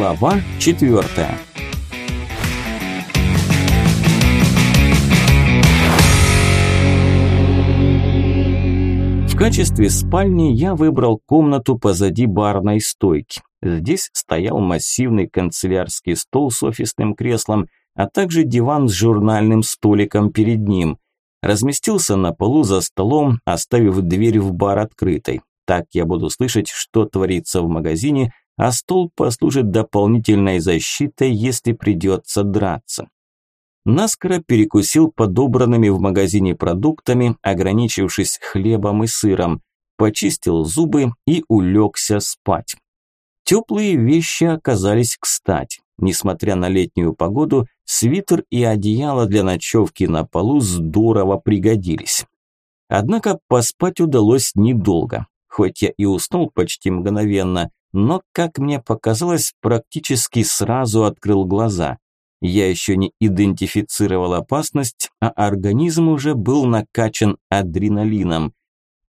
Глава четвертая. В качестве спальни я выбрал комнату позади барной стойки. Здесь стоял массивный канцелярский стол с офисным креслом, а также диван с журнальным столиком перед ним. Разместился на полу за столом, оставив дверь в бар открытой. Так я буду слышать, что творится в магазине, а стол послужит дополнительной защитой, если придется драться. Наскоро перекусил подобранными в магазине продуктами, ограничившись хлебом и сыром, почистил зубы и улегся спать. Теплые вещи оказались кстати. Несмотря на летнюю погоду, свитер и одеяло для ночевки на полу здорово пригодились. Однако поспать удалось недолго. Хоть я и уснул почти мгновенно, но, как мне показалось, практически сразу открыл глаза. Я еще не идентифицировал опасность, а организм уже был накачан адреналином.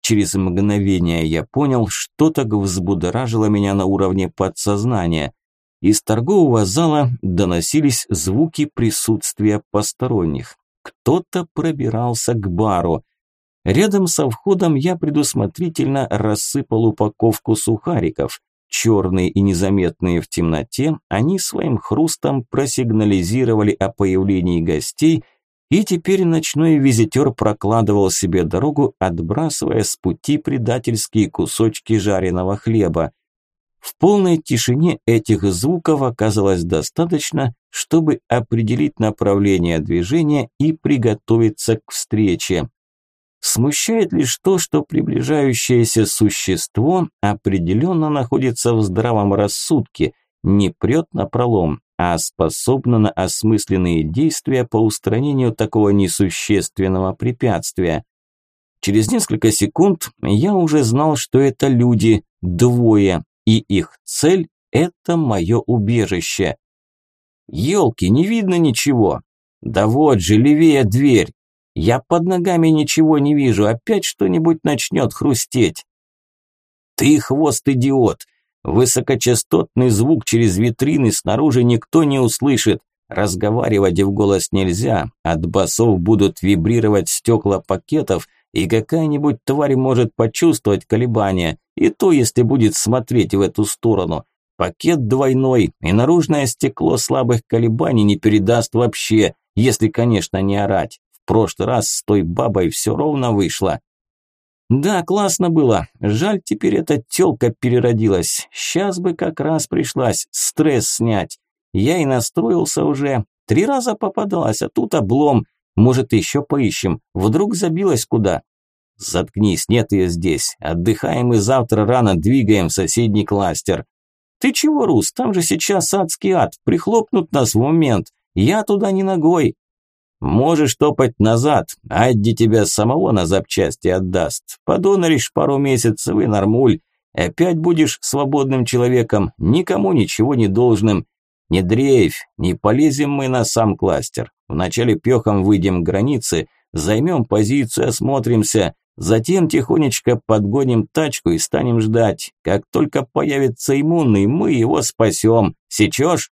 Через мгновение я понял, что так взбудоражило меня на уровне подсознания. Из торгового зала доносились звуки присутствия посторонних. Кто-то пробирался к бару. Рядом со входом я предусмотрительно рассыпал упаковку сухариков. Черные и незаметные в темноте, они своим хрустом просигнализировали о появлении гостей, и теперь ночной визитер прокладывал себе дорогу, отбрасывая с пути предательские кусочки жареного хлеба. В полной тишине этих звуков оказалось достаточно, чтобы определить направление движения и приготовиться к встрече. Смущает лишь то, что приближающееся существо определенно находится в здравом рассудке, не прет на пролом, а способно на осмысленные действия по устранению такого несущественного препятствия. Через несколько секунд я уже знал, что это люди, двое, и их цель – это мое убежище. Елки, не видно ничего. Да вот же, левее дверь. Я под ногами ничего не вижу, опять что-нибудь начнет хрустеть. Ты хвост идиот. Высокочастотный звук через витрины снаружи никто не услышит. Разговаривать в голос нельзя, от басов будут вибрировать стекла пакетов, и какая-нибудь тварь может почувствовать колебания, и то, если будет смотреть в эту сторону. Пакет двойной, и наружное стекло слабых колебаний не передаст вообще, если, конечно, не орать прошлый раз с той бабой все ровно вышло. Да, классно было. Жаль, теперь эта тёлка переродилась. Сейчас бы как раз пришлась стресс снять. Я и настроился уже. Три раза попадалась, а тут облом. Может, еще поищем. Вдруг забилась куда? Заткнись, нет ее здесь. Отдыхаем и завтра рано двигаем в соседний кластер. Ты чего, Рус, там же сейчас адский ад. Прихлопнут нас в момент. Я туда не ногой. Можешь топать назад, Адди тебя самого на запчасти отдаст. Подоноришь пару месяцев и нормуль. Опять будешь свободным человеком, никому ничего не должным. Не дрейфь, не полезем мы на сам кластер. Вначале пехом выйдем к границе, займем позицию, осмотримся, затем тихонечко подгоним тачку и станем ждать. Как только появится иммунный, мы его спасем. Сечешь?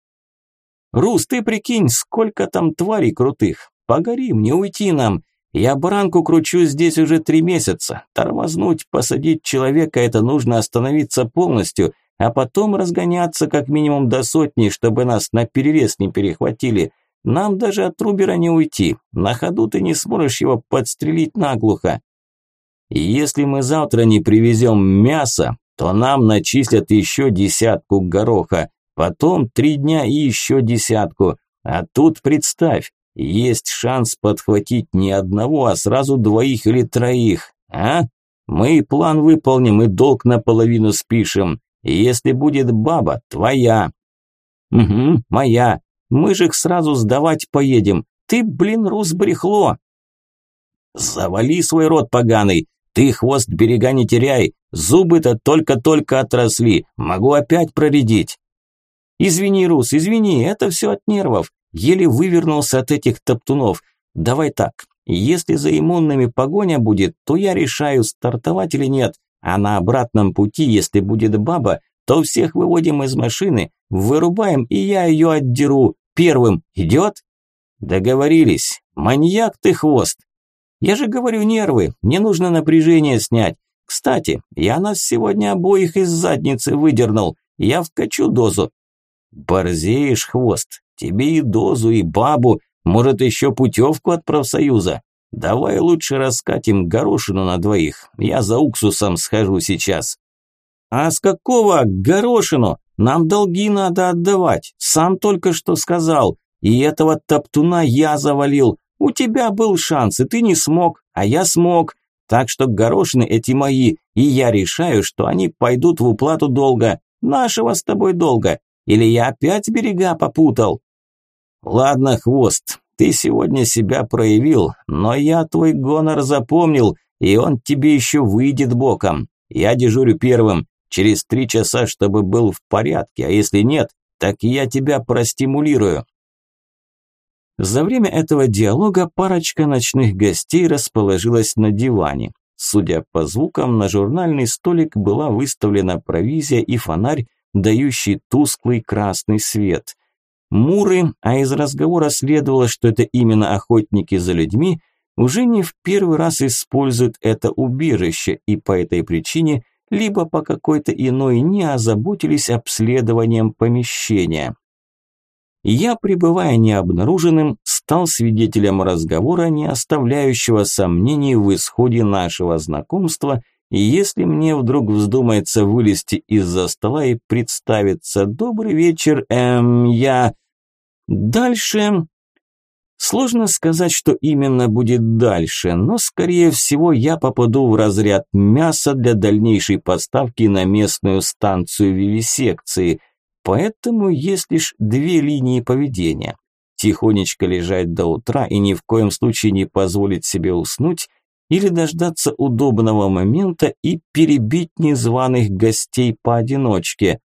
Рус, ты прикинь, сколько там тварей крутых. Погорим, не уйти нам. Я баранку кручу здесь уже три месяца. Тормознуть, посадить человека – это нужно остановиться полностью, а потом разгоняться как минимум до сотни, чтобы нас на перерез не перехватили. Нам даже от Рубера не уйти. На ходу ты не сможешь его подстрелить наглухо. Если мы завтра не привезем мясо, то нам начислят еще десятку гороха, потом три дня и еще десятку. А тут представь, есть шанс подхватить не одного, а сразу двоих или троих. А? Мы план выполним и долг наполовину спишем. Если будет баба, твоя. Угу, моя. Мы же их сразу сдавать поедем. Ты, блин, рус брехло. Завали свой рот поганый. Ты хвост берега не теряй. Зубы-то только-только отросли. Могу опять проредить. Извини, Рус, извини, это все от нервов. Еле вывернулся от этих топтунов. Давай так, если за иммунными погоня будет, то я решаю, стартовать или нет. А на обратном пути, если будет баба, то всех выводим из машины, вырубаем, и я ее отдеру. Первым идет? Договорились. Маньяк ты хвост. Я же говорю нервы, мне нужно напряжение снять. Кстати, я нас сегодня обоих из задницы выдернул. Я вкачу дозу. Борзеешь, хвост. Тебе и дозу, и бабу. Может, еще путевку от профсоюза. Давай лучше раскатим горошину на двоих. Я за уксусом схожу сейчас. А с какого горошину? Нам долги надо отдавать. Сам только что сказал. И этого топтуна я завалил. У тебя был шанс, и ты не смог, а я смог. Так что горошины эти мои, и я решаю, что они пойдут в уплату долга. Нашего с тобой долга. Или я опять берега попутал? Ладно, хвост, ты сегодня себя проявил, но я твой гонор запомнил, и он тебе еще выйдет боком. Я дежурю первым, через три часа, чтобы был в порядке, а если нет, так я тебя простимулирую. За время этого диалога парочка ночных гостей расположилась на диване. Судя по звукам, на журнальный столик была выставлена провизия и фонарь, дающий тусклый красный свет. Муры, а из разговора следовало, что это именно охотники за людьми, уже не в первый раз используют это убежище и по этой причине либо по какой-то иной не озаботились обследованием помещения. Я, пребывая необнаруженным, стал свидетелем разговора, не оставляющего сомнений в исходе нашего знакомства – и если мне вдруг вздумается вылезти из-за стола и представиться «Добрый вечер, эм, я...» Дальше... Сложно сказать, что именно будет дальше, но, скорее всего, я попаду в разряд мяса для дальнейшей поставки на местную станцию вивисекции. Поэтому есть лишь две линии поведения. Тихонечко лежать до утра и ни в коем случае не позволить себе уснуть – или дождаться удобного момента и перебить незваных гостей поодиночке.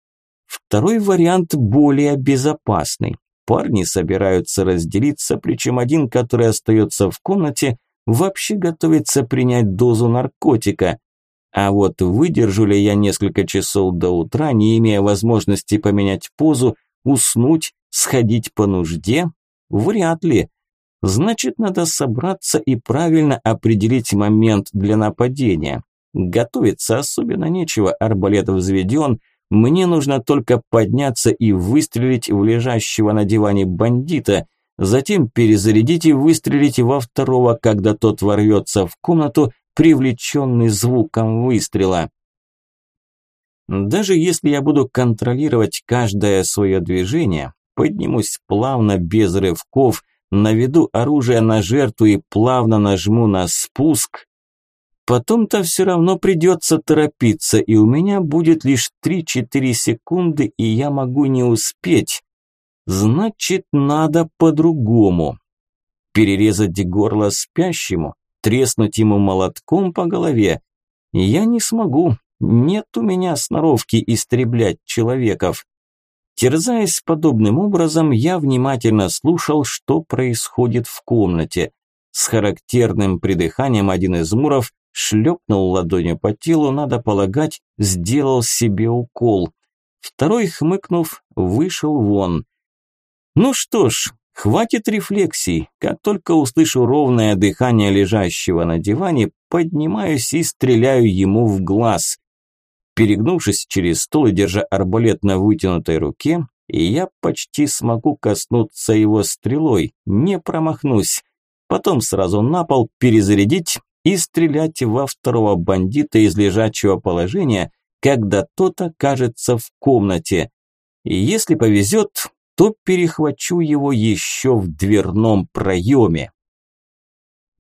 Второй вариант более безопасный. Парни собираются разделиться, причем один, который остается в комнате, вообще готовится принять дозу наркотика. А вот выдержу ли я несколько часов до утра, не имея возможности поменять позу, уснуть, сходить по нужде? Вряд ли. Значит, надо собраться и правильно определить момент для нападения. Готовиться особенно нечего, арбалет взведен. Мне нужно только подняться и выстрелить в лежащего на диване бандита, затем перезарядить и выстрелить во второго, когда тот ворвется в комнату, привлеченный звуком выстрела. Даже если я буду контролировать каждое свое движение, поднимусь плавно, без рывков – наведу оружие на жертву и плавно нажму на спуск, потом-то все равно придется торопиться, и у меня будет лишь 3-4 секунды, и я могу не успеть. Значит, надо по-другому. Перерезать горло спящему, треснуть ему молотком по голове. Я не смогу, нет у меня сноровки истреблять человеков. Терзаясь подобным образом, я внимательно слушал, что происходит в комнате. С характерным придыханием один из муров шлепнул ладонью по телу, надо полагать, сделал себе укол. Второй, хмыкнув, вышел вон. Ну что ж, хватит рефлексий. Как только услышу ровное дыхание лежащего на диване, поднимаюсь и стреляю ему в глаз. Перегнувшись через стол и держа арбалет на вытянутой руке, я почти смогу коснуться его стрелой, не промахнусь. Потом сразу на пол перезарядить и стрелять во второго бандита из лежачего положения, когда тот окажется в комнате. И если повезет, то перехвачу его еще в дверном проеме.